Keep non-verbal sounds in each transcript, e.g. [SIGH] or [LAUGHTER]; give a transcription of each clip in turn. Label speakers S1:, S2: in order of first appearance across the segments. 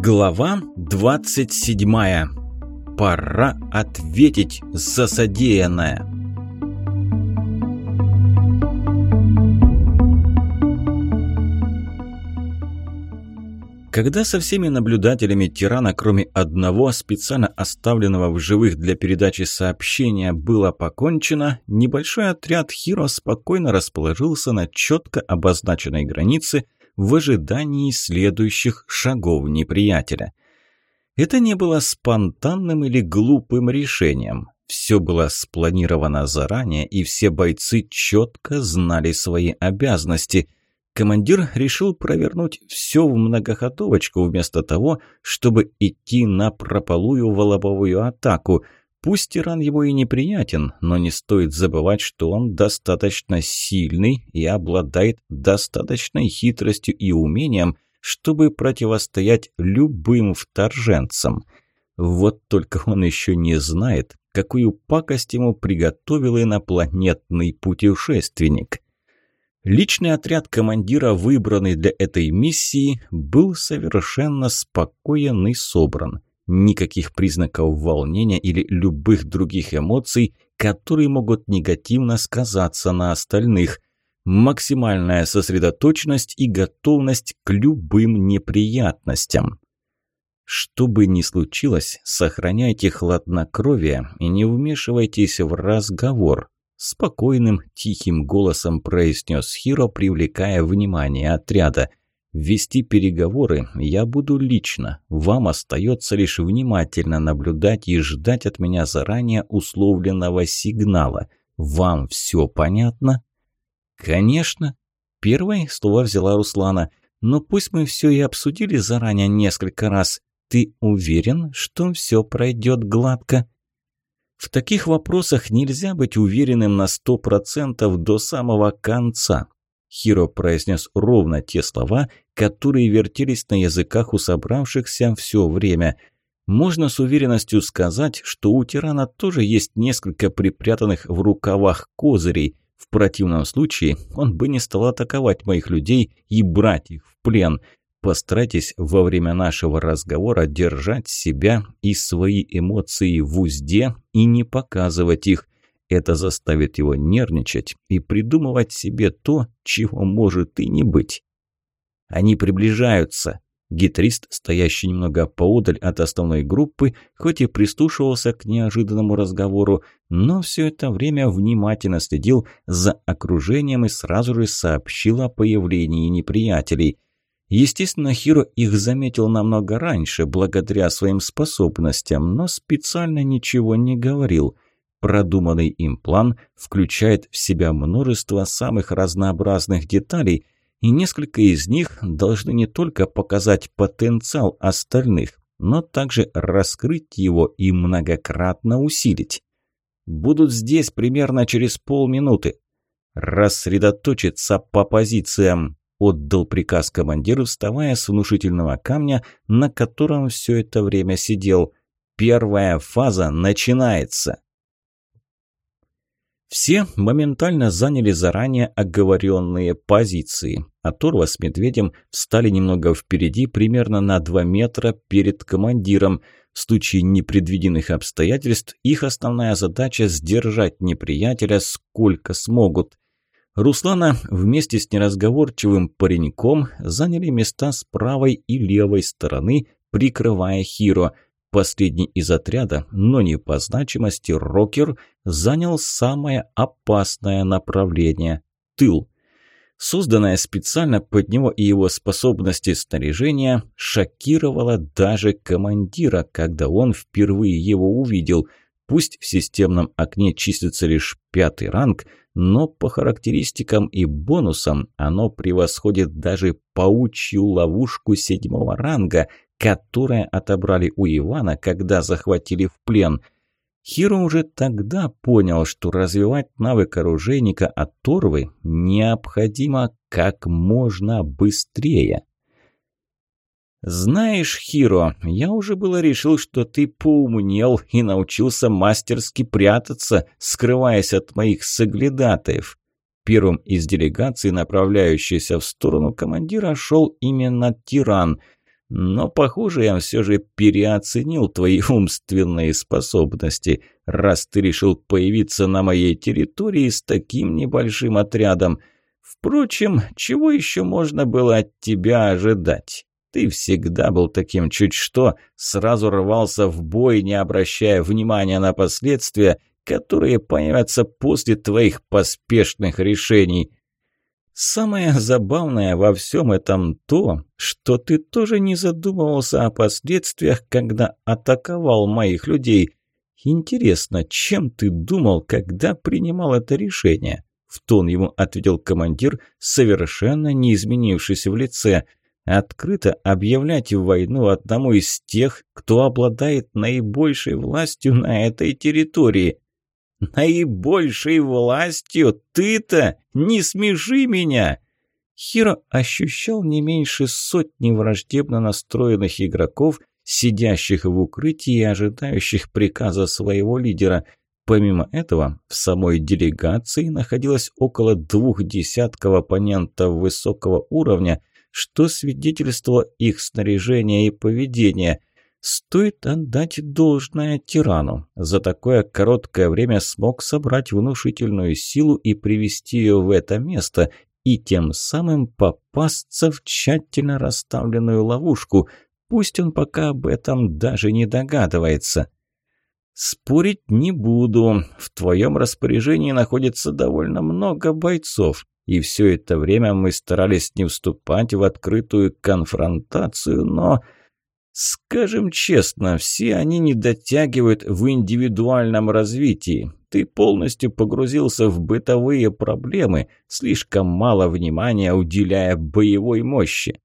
S1: Глава 27. Пора ответить за содеянное. Когда со всеми наблюдателями тирана, кроме одного, специально оставленного в живых для передачи сообщения, было покончено, небольшой отряд Хиро спокойно расположился на четко обозначенной границе в ожидании следующих шагов неприятеля. Это не было спонтанным или глупым решением. Все было спланировано заранее, и все бойцы четко знали свои обязанности – командир решил провернуть все в многоходовочку вместо того, чтобы идти на прополую волобовую атаку. Пусть тиран его и неприятен, но не стоит забывать, что он достаточно сильный и обладает достаточной хитростью и умением, чтобы противостоять любым вторженцам. Вот только он еще не знает, какую пакость ему приготовил инопланетный путешественник. Личный отряд командира, выбранный для этой миссии, был совершенно спокоен и собран. Никаких признаков волнения или любых других эмоций, которые могут негативно сказаться на остальных. Максимальная сосредоточенность и готовность к любым неприятностям. Что бы ни случилось, сохраняйте хладнокровие и не вмешивайтесь в разговор. Спокойным, тихим голосом произнес Хиро, привлекая внимание отряда. «Вести переговоры я буду лично. Вам остается лишь внимательно наблюдать и ждать от меня заранее условленного сигнала. Вам все понятно?» «Конечно». Первой слово взяла Руслана. «Но пусть мы все и обсудили заранее несколько раз. Ты уверен, что все пройдет гладко?» В таких вопросах нельзя быть уверенным на сто процентов до самого конца. Хиро произнес ровно те слова, которые вертелись на языках у собравшихся все время. Можно с уверенностью сказать, что у тирана тоже есть несколько припрятанных в рукавах козырей. В противном случае он бы не стал атаковать моих людей и брать их в плен – Постарайтесь во время нашего разговора держать себя и свои эмоции в узде и не показывать их. Это заставит его нервничать и придумывать себе то, чего может и не быть. Они приближаются. Гитарист, стоящий немного поодаль от основной группы, хоть и прислушивался к неожиданному разговору, но все это время внимательно следил за окружением и сразу же сообщил о появлении неприятелей – Естественно, Хиро их заметил намного раньше, благодаря своим способностям, но специально ничего не говорил. Продуманный им план включает в себя множество самых разнообразных деталей, и несколько из них должны не только показать потенциал остальных, но также раскрыть его и многократно усилить. Будут здесь примерно через полминуты. Рассредоточиться по позициям. Отдал приказ командиру, вставая с внушительного камня, на котором все это время сидел. Первая фаза начинается. Все моментально заняли заранее оговоренные позиции. А с Медведем встали немного впереди, примерно на 2 метра перед командиром. В случае непредвиденных обстоятельств их основная задача – сдержать неприятеля сколько смогут. Руслана вместе с неразговорчивым пареньком заняли места с правой и левой стороны, прикрывая Хиро. Последний из отряда, но не по значимости, Рокер занял самое опасное направление – тыл. Созданная специально под него и его способности снаряжения шокировала даже командира, когда он впервые его увидел – Пусть в системном окне числится лишь пятый ранг, но по характеристикам и бонусам оно превосходит даже паучью ловушку седьмого ранга, которая отобрали у Ивана, когда захватили в плен. Хиро уже тогда понял, что развивать навык оружейника от Торвы необходимо как можно быстрее. «Знаешь, Хиро, я уже было решил, что ты поумнел и научился мастерски прятаться, скрываясь от моих соглядатаев». Первым из делегаций, направляющейся в сторону командира, шел именно тиран. Но, похоже, я все же переоценил твои [LAUGHS] умственные способности, раз ты решил появиться на моей территории с таким небольшим отрядом. Впрочем, чего еще можно было от тебя ожидать? Ты всегда был таким чуть что, сразу рвался в бой, не обращая внимания на последствия, которые появятся после твоих поспешных решений. Самое забавное во всем этом то, что ты тоже не задумывался о последствиях, когда атаковал моих людей. Интересно, чем ты думал, когда принимал это решение? В тон ему ответил командир, совершенно не изменившись в лице. Открыто объявлять войну одному из тех, кто обладает наибольшей властью на этой территории. «Наибольшей властью? Ты-то? Не смеши меня!» Хиро ощущал не меньше сотни враждебно настроенных игроков, сидящих в укрытии и ожидающих приказа своего лидера. Помимо этого, в самой делегации находилось около двух десятков оппонентов высокого уровня, что свидетельствовало их снаряжение и поведение. Стоит отдать должное тирану. За такое короткое время смог собрать внушительную силу и привести ее в это место, и тем самым попасться в тщательно расставленную ловушку. Пусть он пока об этом даже не догадывается. «Спорить не буду. В твоем распоряжении находится довольно много бойцов, и все это время мы старались не вступать в открытую конфронтацию, но...» Скажем честно, все они не дотягивают в индивидуальном развитии. Ты полностью погрузился в бытовые проблемы, слишком мало внимания уделяя боевой мощи.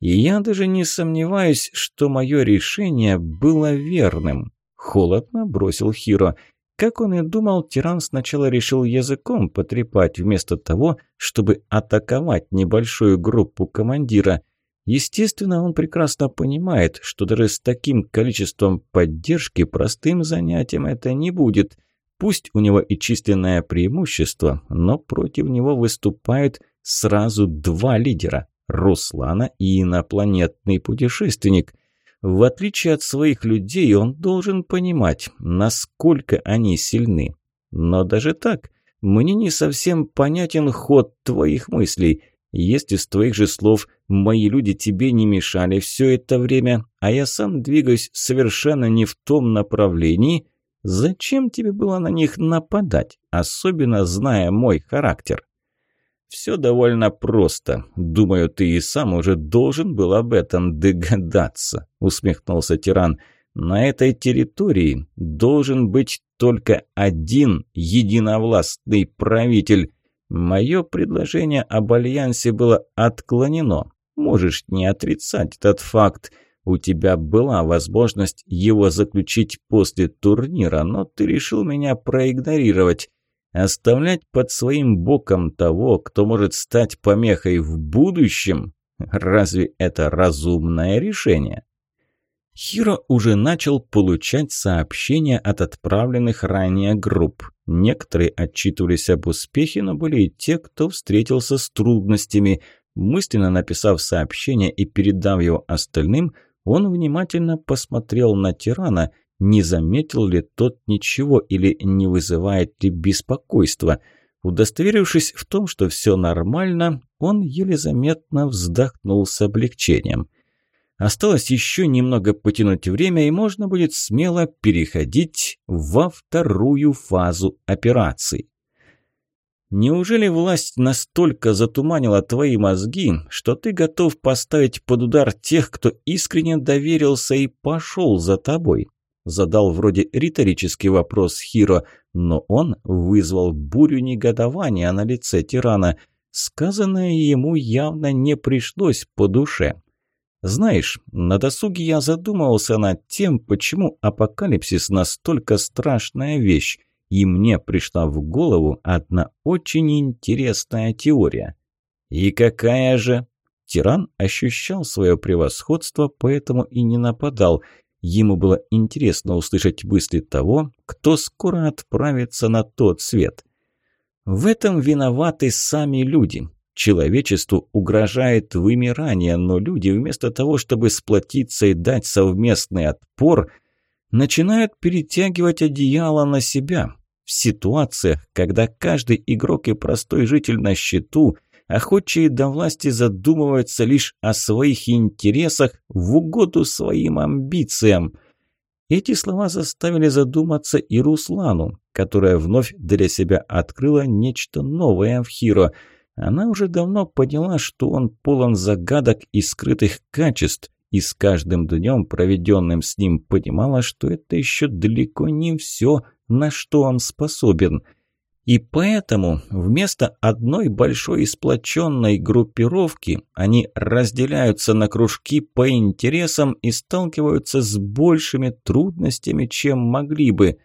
S1: И я даже не сомневаюсь, что мое решение было верным. Холодно бросил Хиро. Как он и думал, тиран сначала решил языком потрепать, вместо того, чтобы атаковать небольшую группу командира – Естественно, он прекрасно понимает, что даже с таким количеством поддержки простым занятием это не будет. Пусть у него и численное преимущество, но против него выступают сразу два лидера – Руслана и инопланетный путешественник. В отличие от своих людей, он должен понимать, насколько они сильны. Но даже так, мне не совсем понятен ход твоих мыслей – если с твоих же слов мои люди тебе не мешали все это время, а я сам двигаюсь совершенно не в том направлении, зачем тебе было на них нападать, особенно зная мой характер? Все довольно просто. Думаю, ты и сам уже должен был об этом догадаться, усмехнулся тиран. На этой территории должен быть только один единовластный правитель, Мое предложение об альянсе было отклонено. Можешь не отрицать этот факт. У тебя была возможность его заключить после турнира, но ты решил меня проигнорировать. Оставлять под своим боком того, кто может стать помехой в будущем? Разве это разумное решение? Хиро уже начал получать сообщения от отправленных ранее групп. Некоторые отчитывались об успехе, но были и те, кто встретился с трудностями. Мысленно написав сообщение и передав его остальным, он внимательно посмотрел на тирана, не заметил ли тот ничего или не вызывает ли беспокойства. Удостоверившись в том, что все нормально, он еле заметно вздохнул с облегчением – Осталось еще немного потянуть время, и можно будет смело переходить во вторую фазу операции. Неужели власть настолько затуманила твои мозги, что ты готов поставить под удар тех, кто искренне доверился и пошел за тобой? Задал вроде риторический вопрос Хиро, но он вызвал бурю негодования на лице тирана. Сказанное ему явно не пришлось по душе. Знаешь, на досуге я задумывался над тем, почему апокалипсис настолько страшная вещь, и мне пришла в голову одна очень интересная теория. И какая же? Тиран ощущал свое превосходство, поэтому и не нападал. Ему было интересно услышать мысли того, кто скоро отправится на тот свет. В этом виноваты сами люди. Человечеству угрожает вымирание, но люди вместо того, чтобы сплотиться и дать совместный отпор, начинают перетягивать одеяло на себя. Ситуациях, когда каждый игрок и простой житель на счету, охочие до власти задумываются лишь о своих интересах в угоду своим амбициям. Эти слова заставили задуматься и Руслану, которая вновь для себя открыла нечто новое в Хиро – она уже давно поняла, что он полон загадок и скрытых качеств, и с каждым днем, проведенным с ним, понимала, что это еще далеко не все, на что он способен. И поэтому вместо одной большой сплоченной группировки они разделяются на кружки по интересам и сталкиваются с большими трудностями, чем могли бы.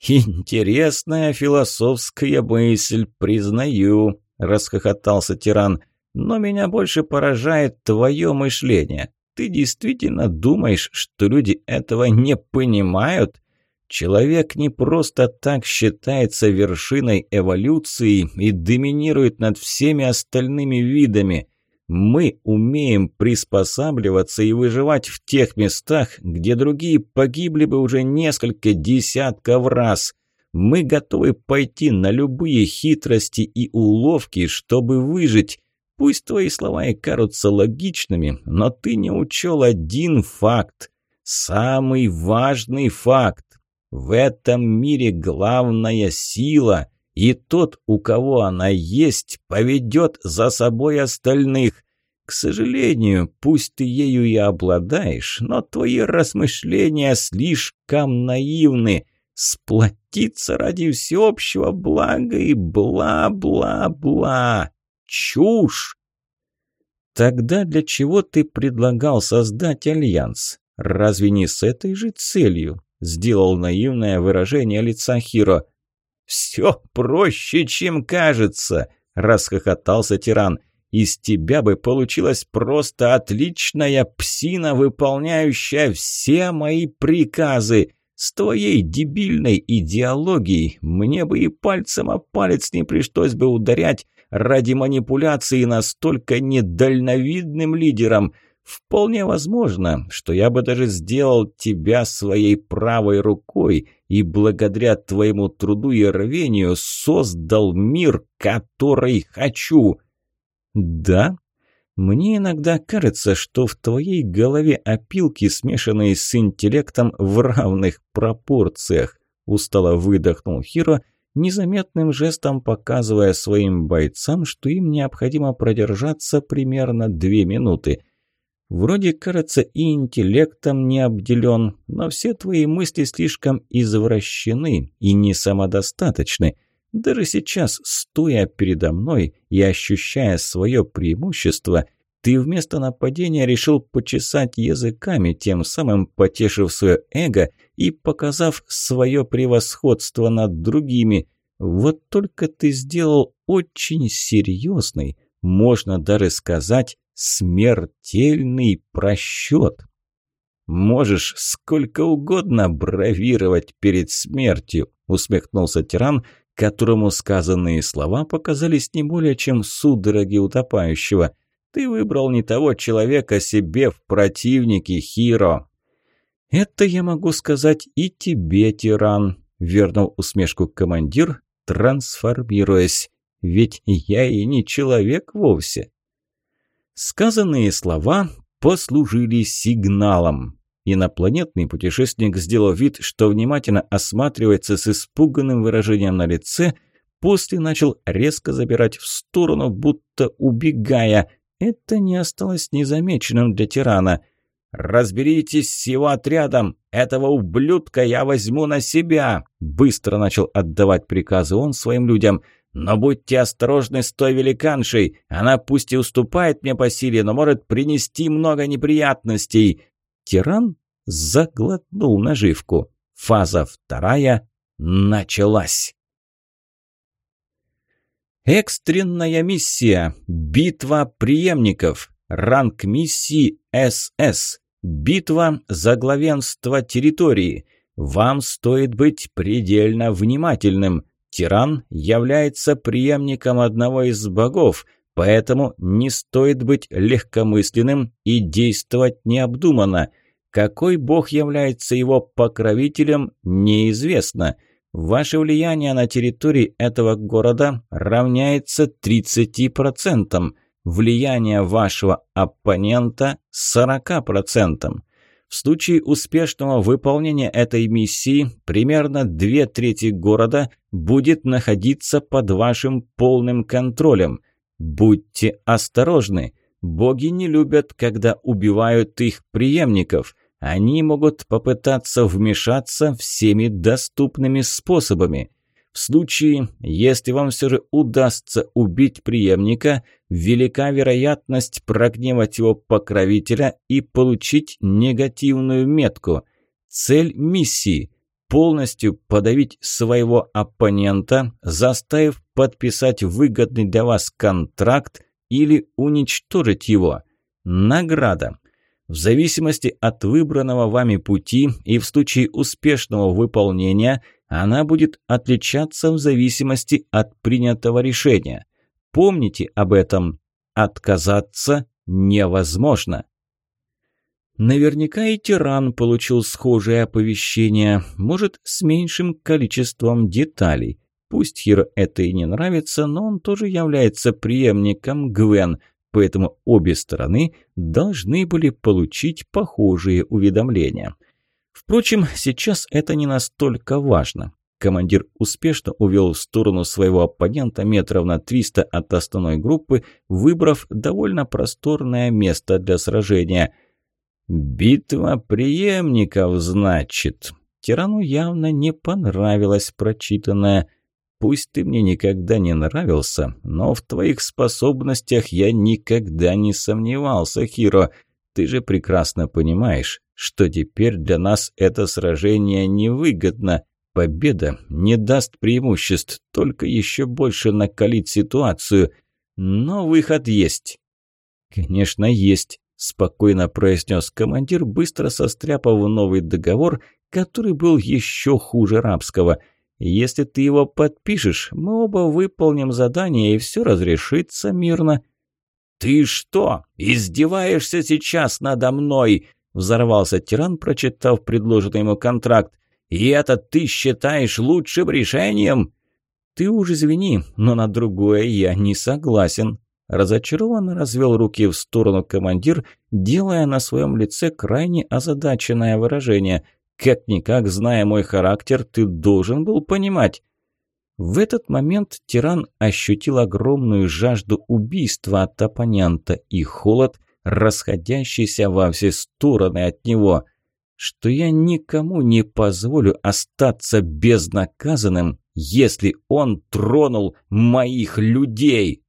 S1: «Интересная философская мысль, признаю», – расхохотался тиран. «Но меня больше поражает твое мышление. Ты действительно думаешь, что люди этого не понимают?» Человек не просто так считается вершиной эволюции и доминирует над всеми остальными видами. Мы умеем приспосабливаться и выживать в тех местах, где другие погибли бы уже несколько десятков раз. Мы готовы пойти на любые хитрости и уловки, чтобы выжить. Пусть твои слова и кажутся логичными, но ты не учел один факт. Самый важный факт. В этом мире главная сила, и тот, у кого она есть, поведет за собой остальных. К сожалению, пусть ты ею и обладаешь, но твои размышления слишком наивны – сплотиться ради всеобщего блага и бла-бла-бла. Чушь! Тогда для чего ты предлагал создать альянс? Разве не с этой же целью? Сделал наивное выражение лица Хиро. «Все проще, чем кажется!» – расхохотался тиран. «Из тебя бы получилась просто отличная псина, выполняющая все мои приказы. С твоей дебильной идеологией мне бы и пальцем о палец не пришлось бы ударять ради манипуляции настолько недальновидным лидером. Вполне возможно, что я бы даже сделал тебя своей правой рукой и благодаря твоему труду и рвению создал мир, который хочу. Да, мне иногда кажется, что в твоей голове опилки, смешанные с интеллектом в равных пропорциях. Устало выдохнул Хиро, незаметным жестом показывая своим бойцам, что им необходимо продержаться примерно две минуты. Вроде, кажется, и интеллектом не обделен, но все твои мысли слишком извращены и не самодостаточны. Даже сейчас, стоя передо мной и ощущая свое преимущество, ты вместо нападения решил почесать языками, тем самым потешив свое эго и показав свое превосходство над другими. Вот только ты сделал очень серьезный, можно даже сказать, смертельный просчет. «Можешь сколько угодно бравировать перед смертью», – усмехнулся тиран, которому сказанные слова показались не более чем судороги утопающего. «Ты выбрал не того человека себе в противнике, Хиро!» «Это я могу сказать и тебе, тиран», – вернул усмешку командир, трансформируясь. «Ведь я и не человек вовсе». Сказанные слова послужили сигналом. Инопланетный путешественник сделал вид, что внимательно осматривается с испуганным выражением на лице, после начал резко забирать в сторону, будто убегая. Это не осталось незамеченным для тирана. «Разберитесь с его отрядом! Этого ублюдка я возьму на себя!» Быстро начал отдавать приказы он своим людям. «Но будьте осторожны с той великаншей! Она пусть и уступает мне по силе, но может принести много неприятностей!» Тиран заглотнул наживку. Фаза вторая началась. Экстренная миссия. Битва преемников. Ранг миссии СС. Битва за главенство территории. Вам стоит быть предельно внимательным. Тиран является преемником одного из богов, Поэтому не стоит быть легкомысленным и действовать необдуманно. Какой бог является его покровителем, неизвестно. Ваше влияние на территории этого города равняется 30%, влияние вашего оппонента – 40%. В случае успешного выполнения этой миссии примерно две трети города будет находиться под вашим полным контролем. Будьте осторожны. Боги не любят, когда убивают их преемников. Они могут попытаться вмешаться всеми доступными способами. В случае, если вам все же удастся убить преемника, велика вероятность прогневать его покровителя и получить негативную метку. Цель миссии – полностью подавить своего оппонента, заставив подписать выгодный для вас контракт или уничтожить его. Награда. В зависимости от выбранного вами пути и в случае успешного выполнения – она будет отличаться в зависимости от принятого решения. Помните об этом. Отказаться невозможно. Наверняка и тиран получил схожее оповещение, может, с меньшим количеством деталей. Пусть Хиро это и не нравится, но он тоже является преемником Гвен, поэтому обе стороны должны были получить похожие уведомления. Впрочем, сейчас это не настолько важно. Командир успешно увел в сторону своего оппонента метров на 300 от основной группы, выбрав довольно просторное место для сражения. «Битва преемников, значит». Тирану явно не понравилось прочитанное. «Пусть ты мне никогда не нравился, но в твоих способностях я никогда не сомневался, Хиро. Ты же прекрасно понимаешь, что теперь для нас это сражение невыгодно. Победа не даст преимуществ, только еще больше накалит ситуацию. Но выход есть. Конечно, есть, спокойно произнес командир, быстро состряпав новый договор, который был еще хуже рабского. Если ты его подпишешь, мы оба выполним задание, и все разрешится мирно. «Ты что, издеваешься сейчас надо мной?» Взорвался тиран, прочитав предложенный ему контракт. «И это ты считаешь лучшим решением?» «Ты уж извини, но на другое я не согласен». Разочарованно развел руки в сторону командир, делая на своем лице крайне озадаченное выражение. «Как-никак, зная мой характер, ты должен был понимать». В этот момент тиран ощутил огромную жажду убийства от оппонента и холод, расходящийся во все стороны от него, что я никому не позволю остаться безнаказанным, если он тронул моих людей.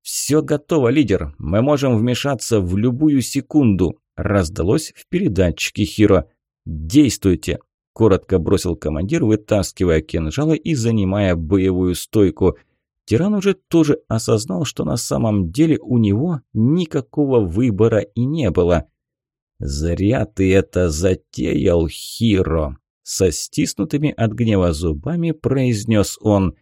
S1: «Все готово, лидер. Мы можем вмешаться в любую секунду», – раздалось в передатчике Хиро. «Действуйте», коротко бросил командир, вытаскивая кинжалы и занимая боевую стойку. Тиран уже тоже осознал, что на самом деле у него никакого выбора и не было. «Зря ты это затеял, Хиро!» Со стиснутыми от гнева зубами произнес он.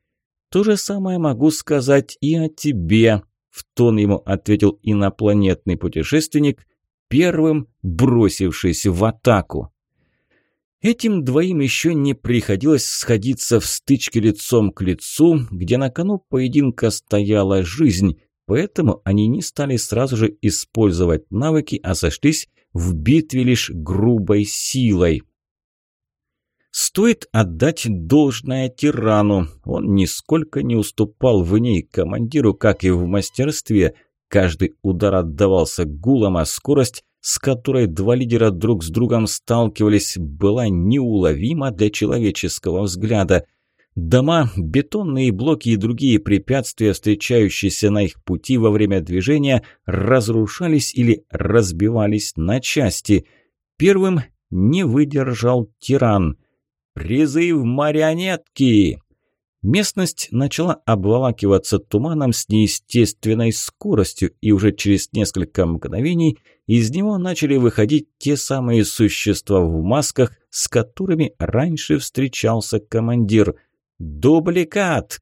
S1: «То же самое могу сказать и о тебе», – в тон ему ответил инопланетный путешественник, первым бросившись в атаку. Этим двоим еще не приходилось сходиться в стычке лицом к лицу, где на кону поединка стояла жизнь, поэтому они не стали сразу же использовать навыки, а сошлись в битве лишь грубой силой. Стоит отдать должное тирану. Он нисколько не уступал в ней командиру, как и в мастерстве. Каждый удар отдавался гулом, а скорость с которой два лидера друг с другом сталкивались, была неуловима для человеческого взгляда. Дома, бетонные блоки и другие препятствия, встречающиеся на их пути во время движения, разрушались или разбивались на части. Первым не выдержал тиран. «Призыв марионетки!» Местность начала обволакиваться туманом с неестественной скоростью, и уже через несколько мгновений из него начали выходить те самые существа в масках, с которыми раньше встречался командир. «Дубликат!»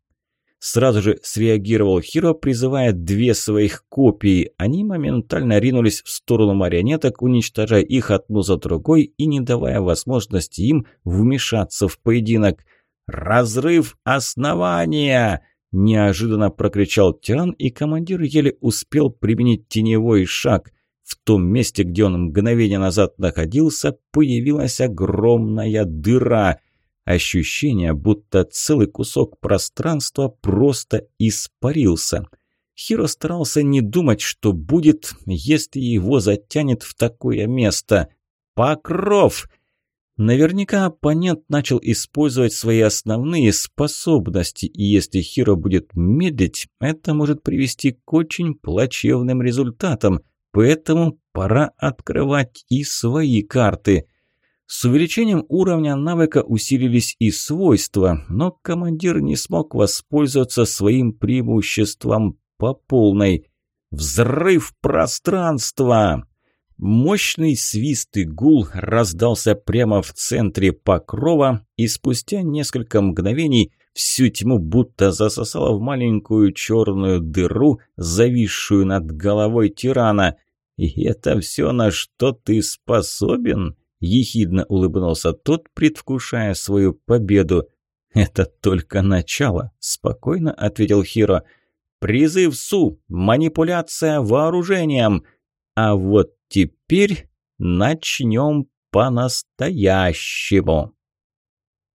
S1: Сразу же среагировал Хиро, призывая две своих копии. Они моментально ринулись в сторону марионеток, уничтожая их одну за другой и не давая возможности им вмешаться в поединок. «Разрыв основания!» – неожиданно прокричал тиран, и командир еле успел применить теневой шаг. В том месте, где он мгновение назад находился, появилась огромная дыра – Ощущение, будто целый кусок пространства просто испарился. Хиро старался не думать, что будет, если его затянет в такое место. Покров! Наверняка оппонент начал использовать свои основные способности, и если Хиро будет медлить, это может привести к очень плачевным результатам, поэтому пора открывать и свои карты – с увеличением уровня навыка усилились и свойства, но командир не смог воспользоваться своим преимуществом по полной. Взрыв пространства! Мощный свист и гул раздался прямо в центре покрова, и спустя несколько мгновений всю тьму будто засосало в маленькую черную дыру, зависшую над головой тирана. «И это все, на что ты способен?» Ехидно улыбнулся тот, предвкушая свою победу. «Это только начало», – спокойно ответил Хиро. «Призыв Су! Манипуляция вооружением! А вот теперь начнем по-настоящему!»